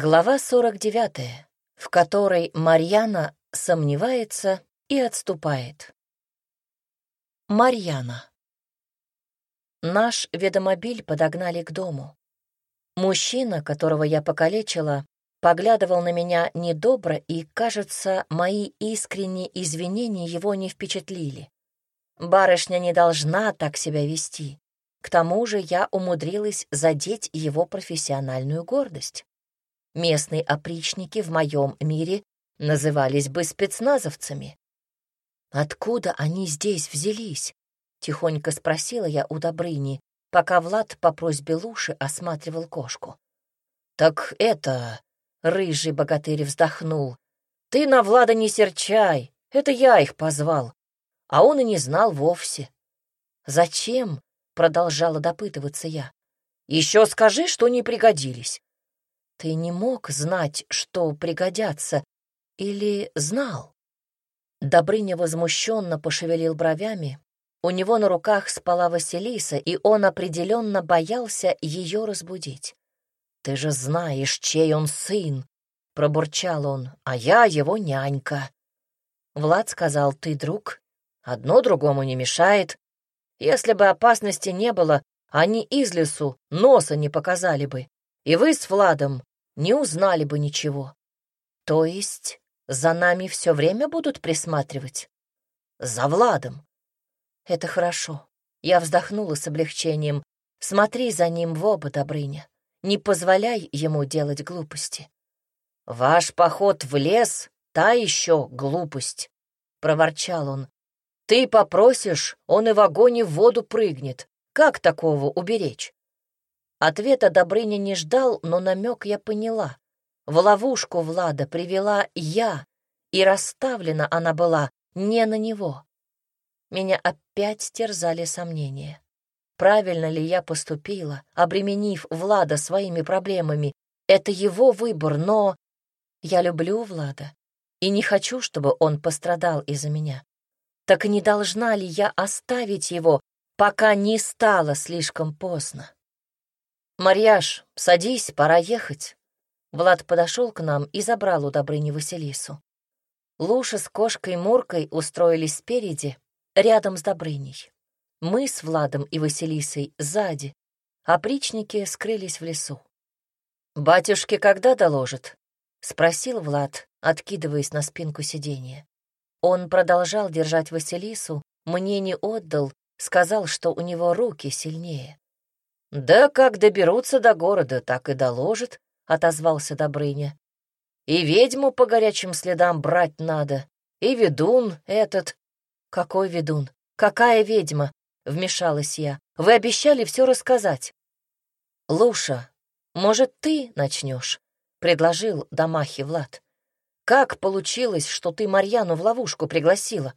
Глава 49, в которой Марьяна сомневается и отступает. Марьяна. Наш ведомобиль подогнали к дому. Мужчина, которого я покалечила, поглядывал на меня недобро, и, кажется, мои искренние извинения его не впечатлили. Барышня не должна так себя вести. К тому же я умудрилась задеть его профессиональную гордость. Местные опричники в моем мире назывались бы спецназовцами. «Откуда они здесь взялись?» — тихонько спросила я у Добрыни, пока Влад по просьбе Луши осматривал кошку. «Так это...» — рыжий богатырь вздохнул. «Ты на Влада не серчай, это я их позвал, а он и не знал вовсе». «Зачем?» — продолжала допытываться я. «Еще скажи, что не пригодились. Ты не мог знать, что пригодятся, или знал? Добрыня возмущенно пошевелил бровями. У него на руках спала Василиса, и он определенно боялся ее разбудить. «Ты же знаешь, чей он сын!» — пробурчал он, — «а я его нянька». Влад сказал, «Ты друг, одно другому не мешает. Если бы опасности не было, они из лесу носа не показали бы, и вы с Владом не узнали бы ничего. То есть за нами все время будут присматривать? За Владом. Это хорошо. Я вздохнула с облегчением. Смотри за ним в оба, Добрыня. Не позволяй ему делать глупости. Ваш поход в лес — та еще глупость, — проворчал он. Ты попросишь, он и в огонь в воду прыгнет. Как такого уберечь? Ответа Добрыня не ждал, но намек я поняла. В ловушку Влада привела я, и расставлена она была не на него. Меня опять терзали сомнения. Правильно ли я поступила, обременив Влада своими проблемами? Это его выбор, но я люблю Влада и не хочу, чтобы он пострадал из-за меня. Так не должна ли я оставить его, пока не стало слишком поздно? «Марьяш, садись, пора ехать». Влад подошел к нам и забрал у Добрыни Василису. Луша с кошкой Муркой устроились спереди, рядом с Добрыней. Мы с Владом и Василисой сзади, а причники скрылись в лесу. «Батюшки когда доложат?» — спросил Влад, откидываясь на спинку сиденья. Он продолжал держать Василису, мне не отдал, сказал, что у него руки сильнее. «Да как доберутся до города, так и доложат», — отозвался Добрыня. «И ведьму по горячим следам брать надо, и ведун этот». «Какой ведун? Какая ведьма?» — вмешалась я. «Вы обещали все рассказать». «Луша, может, ты начнешь?» — предложил Дамахи Влад. «Как получилось, что ты Марьяну в ловушку пригласила?»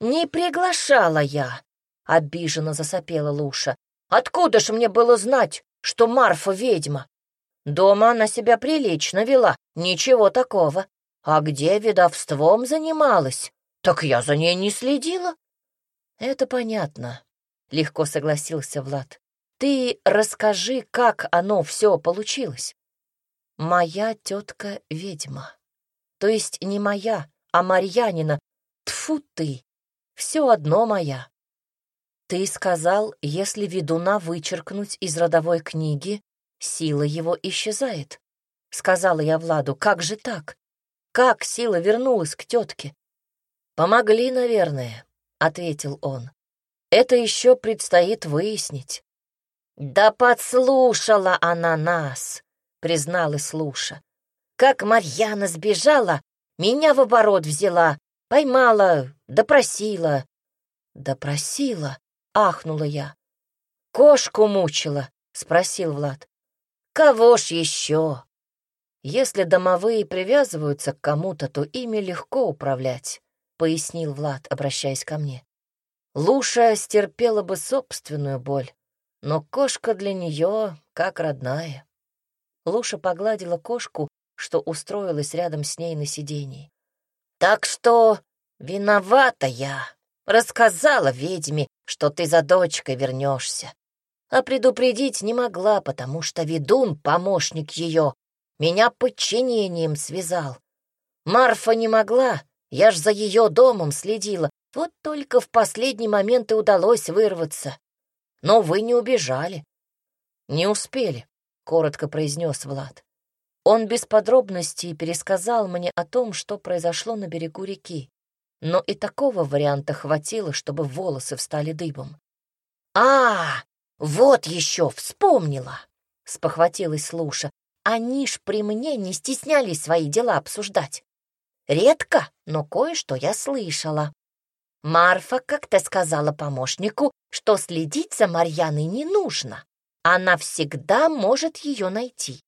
«Не приглашала я», — обиженно засопела Луша. Откуда ж мне было знать, что Марфа ведьма? Дома она себя прилично вела, ничего такого. А где ведовством занималась? Так я за ней не следила. Это понятно, — легко согласился Влад. Ты расскажи, как оно все получилось. Моя тетка ведьма. То есть не моя, а Марьянина. Тфу ты, все одно моя. «Ты сказал, если ведуна вычеркнуть из родовой книги, сила его исчезает», — сказала я Владу. «Как же так? Как сила вернулась к тетке?» «Помогли, наверное», — ответил он. «Это еще предстоит выяснить». «Да подслушала она нас», — призналась Луша. «Как Марьяна сбежала, меня в оборот взяла, поймала, допросила». «Допросила?» Ахнула я. «Кошку мучила?» — спросил Влад. «Кого ж еще?» «Если домовые привязываются к кому-то, то ими легко управлять», — пояснил Влад, обращаясь ко мне. Луша стерпела бы собственную боль, но кошка для нее как родная. Луша погладила кошку, что устроилась рядом с ней на сидении. «Так что виновата я», Рассказала ведьме, что ты за дочкой вернешься. А предупредить не могла, потому что ведун, помощник ее, Меня подчинением связал. Марфа не могла, я ж за ее домом следила. Вот только в последний момент и удалось вырваться. Но вы не убежали. Не успели, — коротко произнес Влад. Он без подробностей пересказал мне о том, что произошло на берегу реки. Но и такого варианта хватило, чтобы волосы встали дыбом. «А, вот еще вспомнила!» — спохватилась Луша. «Они ж при мне не стеснялись свои дела обсуждать. Редко, но кое-что я слышала. Марфа как-то сказала помощнику, что следить за Марьяной не нужно. Она всегда может ее найти.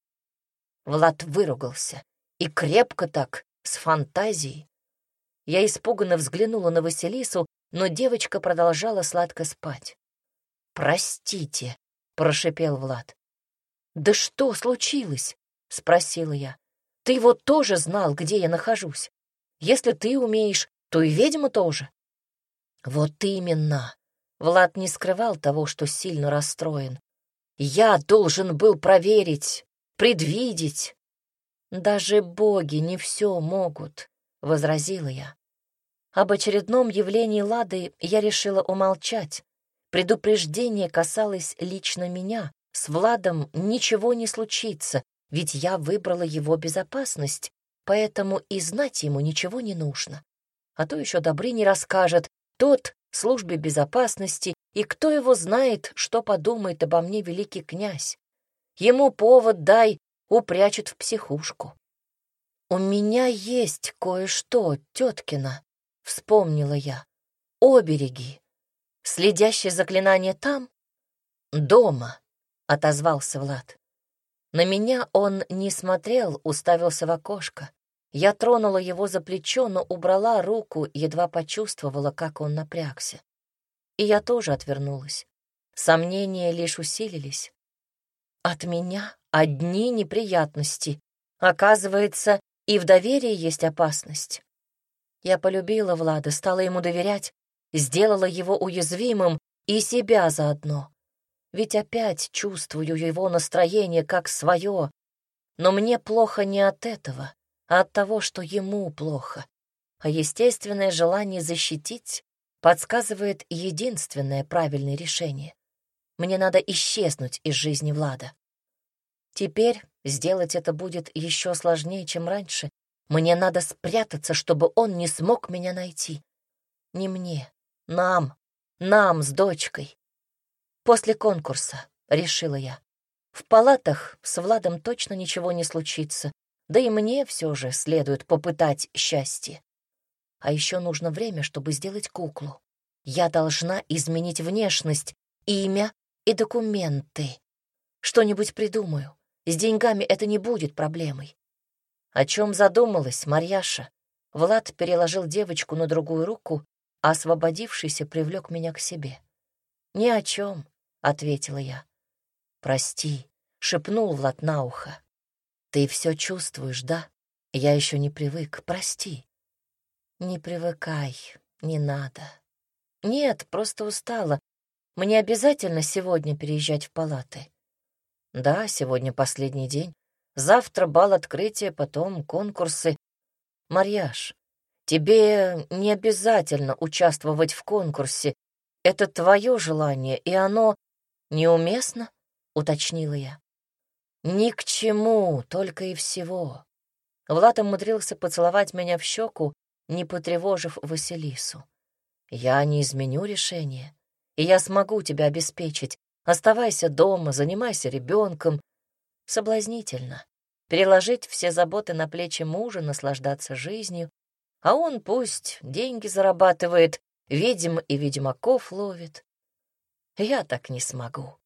Влад выругался. И крепко так, с фантазией. Я испуганно взглянула на Василису, но девочка продолжала сладко спать. «Простите», — прошипел Влад. «Да что случилось?» — спросила я. «Ты вот тоже знал, где я нахожусь. Если ты умеешь, то и ведьма тоже». «Вот именно!» Влад не скрывал того, что сильно расстроен. «Я должен был проверить, предвидеть. Даже боги не все могут, — возразила я. Об очередном явлении Лады я решила умолчать. Предупреждение касалось лично меня. С Владом ничего не случится, ведь я выбрала его безопасность, поэтому и знать ему ничего не нужно. А то еще Добрыни расскажет, тот службе безопасности, и кто его знает, что подумает обо мне великий князь. Ему повод дай, упрячет в психушку. «У меня есть кое-что, теткина», — вспомнила я. «Обереги. Следящее заклинание там?» «Дома», — отозвался Влад. На меня он не смотрел, уставился в окошко. Я тронула его за плечо, но убрала руку, едва почувствовала, как он напрягся. И я тоже отвернулась. Сомнения лишь усилились. От меня одни неприятности. Оказывается, и в доверии есть опасность. Я полюбила Влада, стала ему доверять, сделала его уязвимым и себя заодно. Ведь опять чувствую его настроение как свое, но мне плохо не от этого, а от того, что ему плохо. А естественное желание защитить подсказывает единственное правильное решение. Мне надо исчезнуть из жизни Влада. Теперь сделать это будет еще сложнее, чем раньше. Мне надо спрятаться, чтобы он не смог меня найти. Не мне, нам, нам с дочкой. После конкурса, решила я. В палатах с Владом точно ничего не случится, да и мне все же следует попытать счастье. А еще нужно время, чтобы сделать куклу. Я должна изменить внешность, имя и документы. Что-нибудь придумаю. С деньгами это не будет проблемой. О чем задумалась Марьяша? Влад переложил девочку на другую руку, а освободившийся привлек меня к себе. «Ни о чем», — ответила я. «Прости», — шепнул Влад на ухо. «Ты все чувствуешь, да? Я еще не привык, прости». «Не привыкай, не надо». «Нет, просто устала. Мне обязательно сегодня переезжать в палаты?» «Да, сегодня последний день. Завтра бал открытия, потом конкурсы. Марьяш, тебе не обязательно участвовать в конкурсе. Это твое желание, и оно неуместно?» — уточнила я. «Ни к чему, только и всего». Влад умудрился поцеловать меня в щеку, не потревожив Василису. Я не изменю решение, и я смогу тебя обеспечить. Оставайся дома, занимайся ребенком. Соблазнительно. Переложить все заботы на плечи мужа, наслаждаться жизнью, а он пусть деньги зарабатывает, ведьм и ведьмаков ловит. Я так не смогу.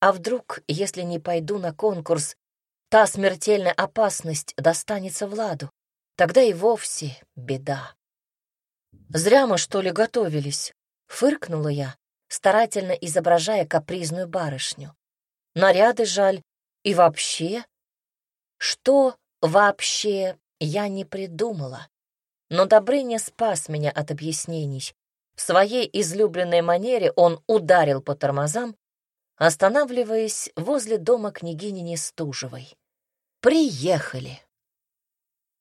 А вдруг, если не пойду на конкурс, та смертельная опасность достанется Владу? Тогда и вовсе беда. «Зря мы, что ли, готовились?» — фыркнула я, старательно изображая капризную барышню. «Наряды жаль. И вообще...» Что вообще я не придумала. Но Добрыня спас меня от объяснений. В своей излюбленной манере он ударил по тормозам, останавливаясь возле дома княгини Нестужевой. приехали.